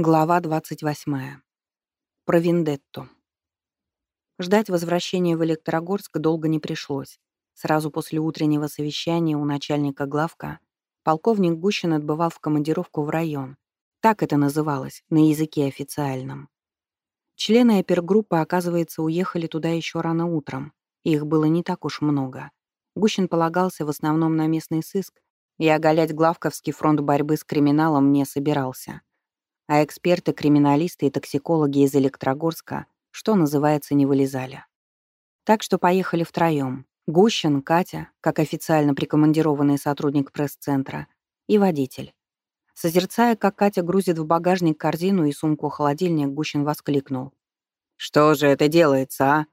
Глава 28. Про Вендетту. Ждать возвращения в Электрогорск долго не пришлось. Сразу после утреннего совещания у начальника главка полковник Гущин отбывал в командировку в район. Так это называлось, на языке официальном. Члены опергруппы, оказывается, уехали туда еще рано утром. Их было не так уж много. Гущин полагался в основном на местный сыск, и оголять главковский фронт борьбы с криминалом не собирался а эксперты-криминалисты и токсикологи из Электрогорска, что называется, не вылезали. Так что поехали втроем. Гущин, Катя, как официально прикомандированный сотрудник пресс-центра, и водитель. Созерцая, как Катя грузит в багажник корзину и сумку-холодильник, Гущин воскликнул. «Что же это делается, а?»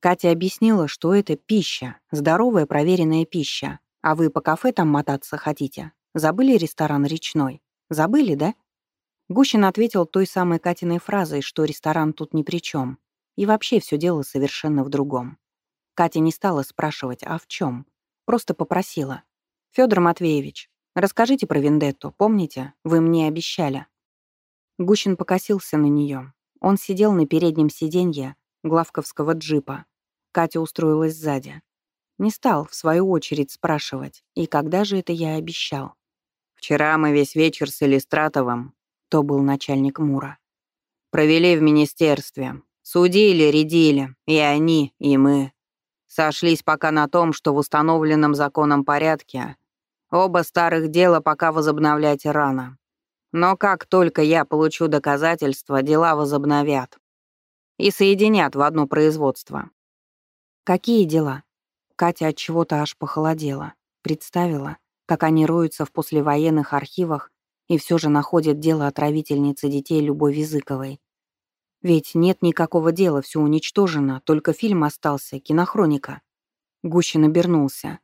Катя объяснила, что это пища, здоровая проверенная пища. А вы по кафе там мотаться хотите? Забыли ресторан «Речной»? Забыли, да? Гущин ответил той самой Катиной фразой, что ресторан тут ни при чем. И вообще все дело совершенно в другом. Катя не стала спрашивать, а в чем? Просто попросила. Федор Матвеевич, расскажите про Вендетту, помните? Вы мне обещали». Гущин покосился на нее. Он сидел на переднем сиденье главковского джипа. Катя устроилась сзади. Не стал, в свою очередь, спрашивать, и когда же это я обещал. «Вчера мы весь вечер с Иллистратовым то был начальник Мура. «Провели в министерстве. Судили, рядили. И они, и мы. Сошлись пока на том, что в установленном законом порядке оба старых дела пока возобновлять рано. Но как только я получу доказательства, дела возобновят. И соединят в одно производство. Какие дела? Катя от чего-то аж похолодела. Представила, как они роются в послевоенных архивах и все же находят дело отравительницы детей Любови Языковой. Ведь нет никакого дела, все уничтожено, только фильм остался, кинохроника. Гущин обернулся.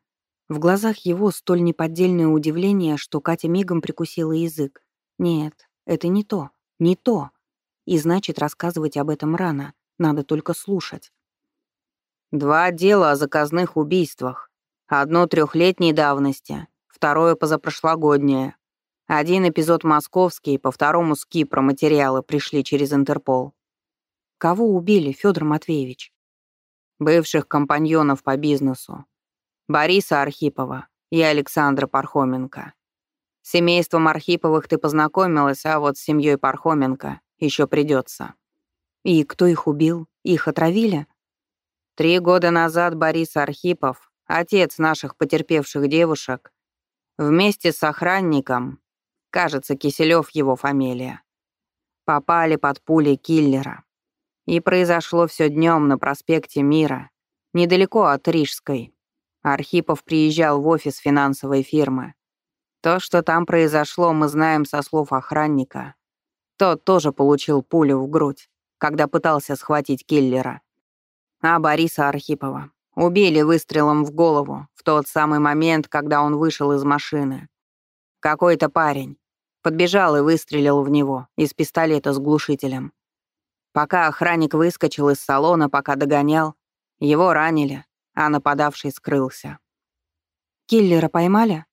В глазах его столь неподдельное удивление, что Катя мигом прикусила язык. Нет, это не то, не то. И значит, рассказывать об этом рано, надо только слушать. Два дела о заказных убийствах. Одно трехлетней давности, второе позапрошлогоднее. Один эпизод московский, по второму с Кипра материалы пришли через Интерпол. Кого убили, Федор Матвеевич? Бывших компаньонов по бизнесу. Бориса Архипова и Александра Пархоменко. С семейством Архиповых ты познакомилась, а вот с семьей Пархоменко еще придется. И кто их убил? Их отравили? Три года назад Борис Архипов, отец наших потерпевших девушек, вместе с охранником Кажется, Киселев его фамилия. Попали под пули киллера. И произошло все днем на проспекте Мира, недалеко от Рижской. Архипов приезжал в офис финансовой фирмы. То, что там произошло, мы знаем со слов охранника. Тот тоже получил пулю в грудь, когда пытался схватить киллера. А Бориса Архипова убили выстрелом в голову в тот самый момент, когда он вышел из машины. Какой-то парень. Подбежал и выстрелил в него из пистолета с глушителем. Пока охранник выскочил из салона, пока догонял, его ранили, а нападавший скрылся. «Киллера поймали?»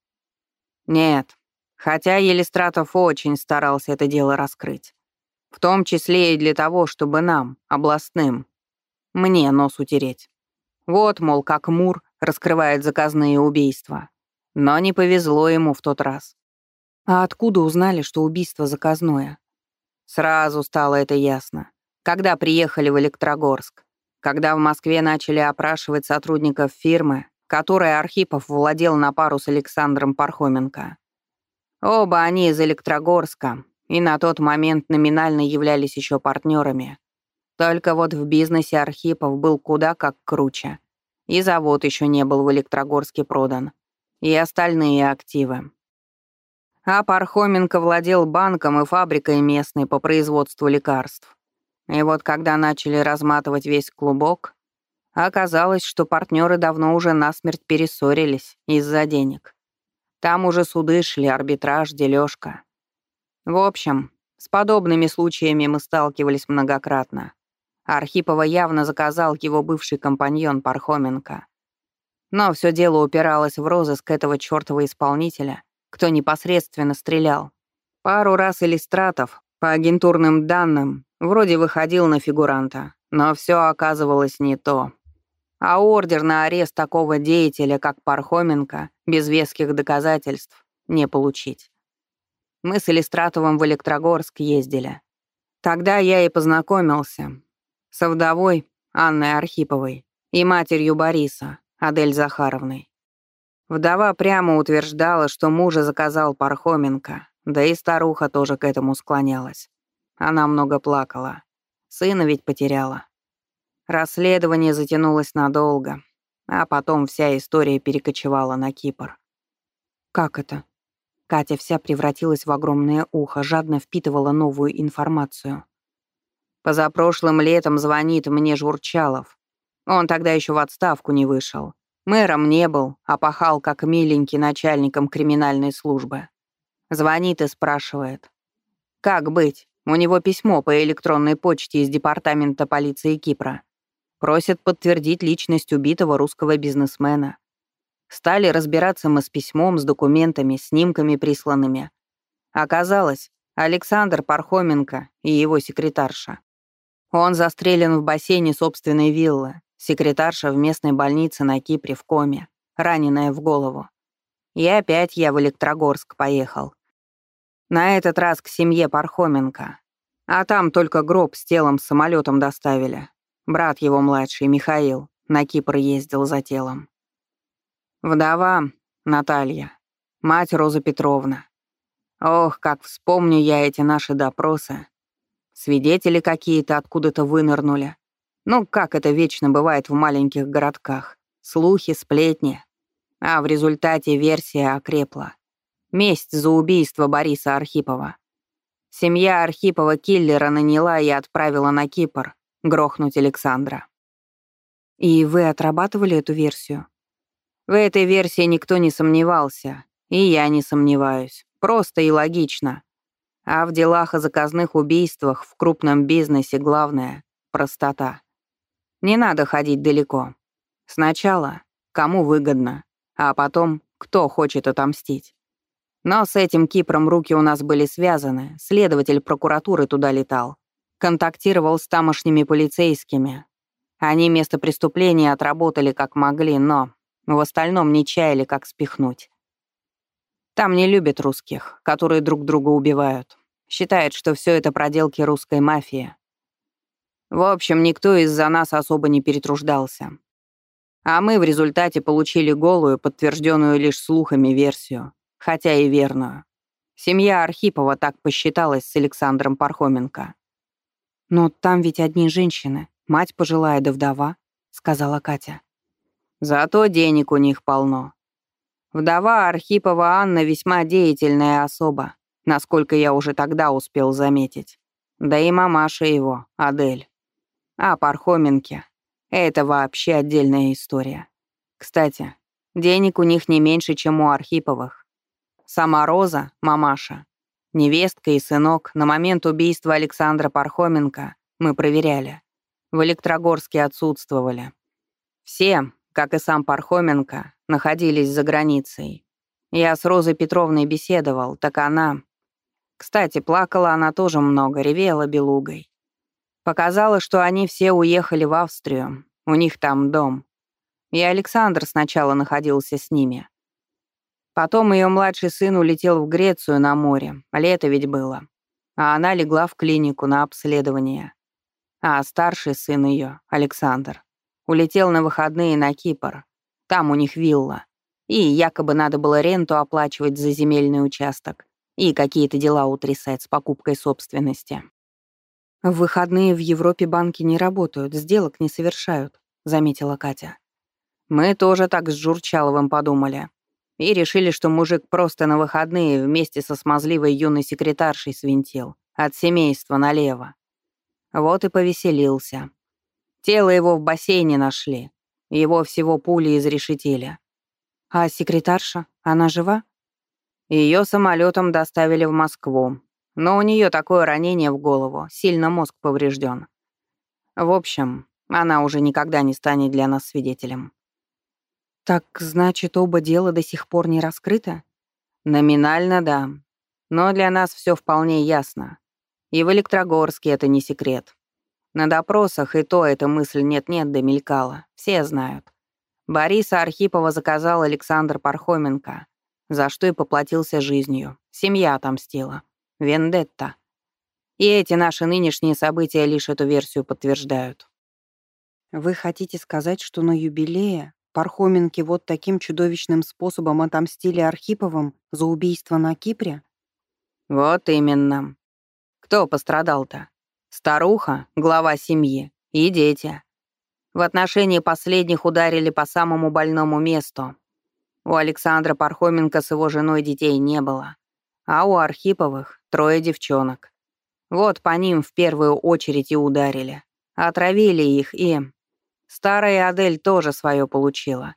«Нет, хотя Елистратов очень старался это дело раскрыть. В том числе и для того, чтобы нам, областным, мне нос утереть. Вот, мол, как Мур раскрывает заказные убийства. Но не повезло ему в тот раз. А откуда узнали, что убийство заказное? Сразу стало это ясно. Когда приехали в Электрогорск. Когда в Москве начали опрашивать сотрудников фирмы, которой Архипов владел на пару с Александром Пархоменко. Оба они из Электрогорска, и на тот момент номинально являлись еще партнерами. Только вот в бизнесе Архипов был куда как круче. И завод еще не был в Электрогорске продан и остальные активы. А Пархоменко владел банком и фабрикой местной по производству лекарств. И вот когда начали разматывать весь клубок, оказалось, что партнеры давно уже насмерть перессорились из-за денег. Там уже суды шли, арбитраж, дележка. В общем, с подобными случаями мы сталкивались многократно. Архипова явно заказал его бывший компаньон Пархоменко. Но все дело упиралось в розыск этого чёртова исполнителя, кто непосредственно стрелял. Пару раз Иллистратов По агентурным данным, вроде выходил на фигуранта, но все оказывалось не то. А ордер на арест такого деятеля, как Пархоменко, без веских доказательств, не получить. Мы с Элистратовым в Электрогорск ездили. Тогда я и познакомился со вдовой Анной Архиповой и матерью Бориса, Адель Захаровной. Вдова прямо утверждала, что мужа заказал Пархоменко, да и старуха тоже к этому склонялась. Она много плакала. Сына ведь потеряла. Расследование затянулось надолго, а потом вся история перекочевала на Кипр. Как это? Катя вся превратилась в огромное ухо, жадно впитывала новую информацию. Позапрошлым летом звонит мне Журчалов. Он тогда еще в отставку не вышел. Мэром не был, а пахал как миленький начальником криминальной службы. Звонит и спрашивает. «Как быть? У него письмо по электронной почте из департамента полиции Кипра. Просят подтвердить личность убитого русского бизнесмена. Стали разбираться мы с письмом, с документами, снимками присланными. Оказалось, Александр Пархоменко и его секретарша. Он застрелен в бассейне собственной виллы, секретарша в местной больнице на Кипре в коме, раненая в голову. И опять я в Электрогорск поехал. На этот раз к семье Пархоменко. А там только гроб с телом самолетом доставили. Брат его младший, Михаил, на Кипр ездил за телом. Вдова Наталья, мать Роза Петровна. Ох, как вспомню я эти наши допросы. Свидетели какие-то откуда-то вынырнули. Ну, как это вечно бывает в маленьких городках. Слухи, сплетни. А в результате версия окрепла. Месть за убийство Бориса Архипова. Семья Архипова киллера наняла и отправила на Кипр грохнуть Александра. И вы отрабатывали эту версию? В этой версии никто не сомневался, и я не сомневаюсь. Просто и логично. А в делах о заказных убийствах в крупном бизнесе главное — простота. Не надо ходить далеко. Сначала, кому выгодно, а потом, кто хочет отомстить. Но с этим Кипром руки у нас были связаны, следователь прокуратуры туда летал. Контактировал с тамошними полицейскими. Они место преступления отработали как могли, но в остальном не чаяли, как спихнуть. Там не любят русских, которые друг друга убивают. Считают, что все это проделки русской мафии. В общем, никто из-за нас особо не перетруждался. А мы в результате получили голую, подтвержденную лишь слухами версию, хотя и верную. Семья Архипова так посчиталась с Александром Пархоменко. «Но там ведь одни женщины, мать пожилая да вдова», — сказала Катя. Зато денег у них полно. Вдова Архипова Анна весьма деятельная особа, насколько я уже тогда успел заметить. Да и мамаша его, Адель. А Пархоменке — это вообще отдельная история. Кстати, денег у них не меньше, чем у Архиповых. Сама Роза, мамаша, невестка и сынок на момент убийства Александра Пархоменко мы проверяли. В Электрогорске отсутствовали. Все, как и сам Пархоменко, находились за границей. Я с Розой Петровной беседовал, так она... Кстати, плакала она тоже много, ревела белугой. Показала, что они все уехали в Австрию, у них там дом. И Александр сначала находился с ними. Потом ее младший сын улетел в Грецию на море, лето ведь было. А она легла в клинику на обследование. А старший сын ее, Александр, Улетел на выходные на Кипр. Там у них вилла. И якобы надо было ренту оплачивать за земельный участок и какие-то дела утрясать с покупкой собственности. «В выходные в Европе банки не работают, сделок не совершают», — заметила Катя. «Мы тоже так с Журчаловым подумали. И решили, что мужик просто на выходные вместе со смазливой юной секретаршей свинтил. От семейства налево. Вот и повеселился. Тело его в бассейне нашли. Его всего пули изрешетили. А секретарша, она жива? Ее самолетом доставили в Москву. Но у нее такое ранение в голову, сильно мозг поврежден. В общем, она уже никогда не станет для нас свидетелем. Так значит, оба дела до сих пор не раскрыто? Номинально, да. Но для нас все вполне ясно. И в Электрогорске это не секрет. На допросах и то эта мысль нет-нет да мелькала. Все знают. Бориса Архипова заказал Александр Пархоменко, за что и поплатился жизнью. Семья отомстила. Вендетта. И эти наши нынешние события лишь эту версию подтверждают. Вы хотите сказать, что на юбилее Пархоменки вот таким чудовищным способом отомстили Архиповым за убийство на Кипре? Вот именно. Кто пострадал-то? Старуха, глава семьи и дети. В отношении последних ударили по самому больному месту. У Александра Пархоменко с его женой детей не было, а у Архиповых трое девчонок. Вот по ним в первую очередь и ударили. Отравили их и... Старая Адель тоже свое получила.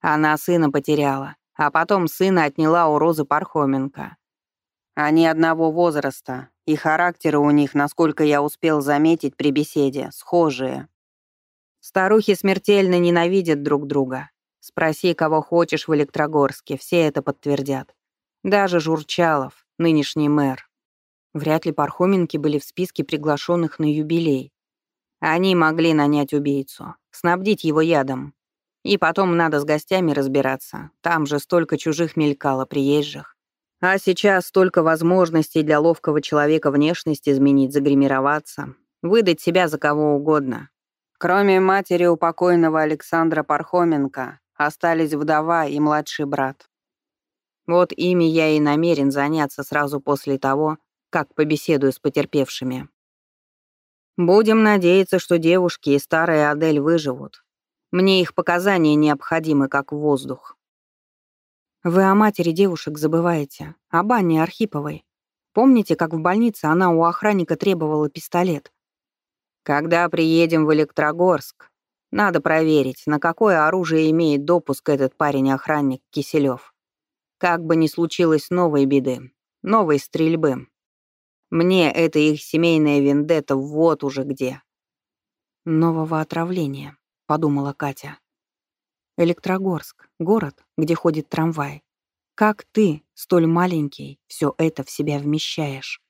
Она сына потеряла, а потом сына отняла у Розы Пархоменко. Они одного возраста, и характеры у них, насколько я успел заметить при беседе, схожие. Старухи смертельно ненавидят друг друга. Спроси, кого хочешь в Электрогорске, все это подтвердят. Даже Журчалов, нынешний мэр. Вряд ли Пархоменки были в списке приглашенных на юбилей. Они могли нанять убийцу, снабдить его ядом. И потом надо с гостями разбираться. Там же столько чужих мелькало, приезжих. А сейчас столько возможностей для ловкого человека внешность изменить, загримироваться, выдать себя за кого угодно. Кроме матери у Александра Пархоменко, остались вдова и младший брат. Вот ими я и намерен заняться сразу после того, как побеседую с потерпевшими. Будем надеяться, что девушки и старая Адель выживут. Мне их показания необходимы, как воздух. Вы о матери девушек забываете, об Анне Архиповой. Помните, как в больнице она у охранника требовала пистолет? Когда приедем в Электрогорск, надо проверить, на какое оружие имеет допуск этот парень-охранник Киселев. Как бы ни случилось новой беды, новой стрельбы. Мне это их семейная вендетта вот уже где. «Нового отравления», — подумала Катя. «Электрогорск, город, где ходит трамвай. Как ты, столь маленький, все это в себя вмещаешь?»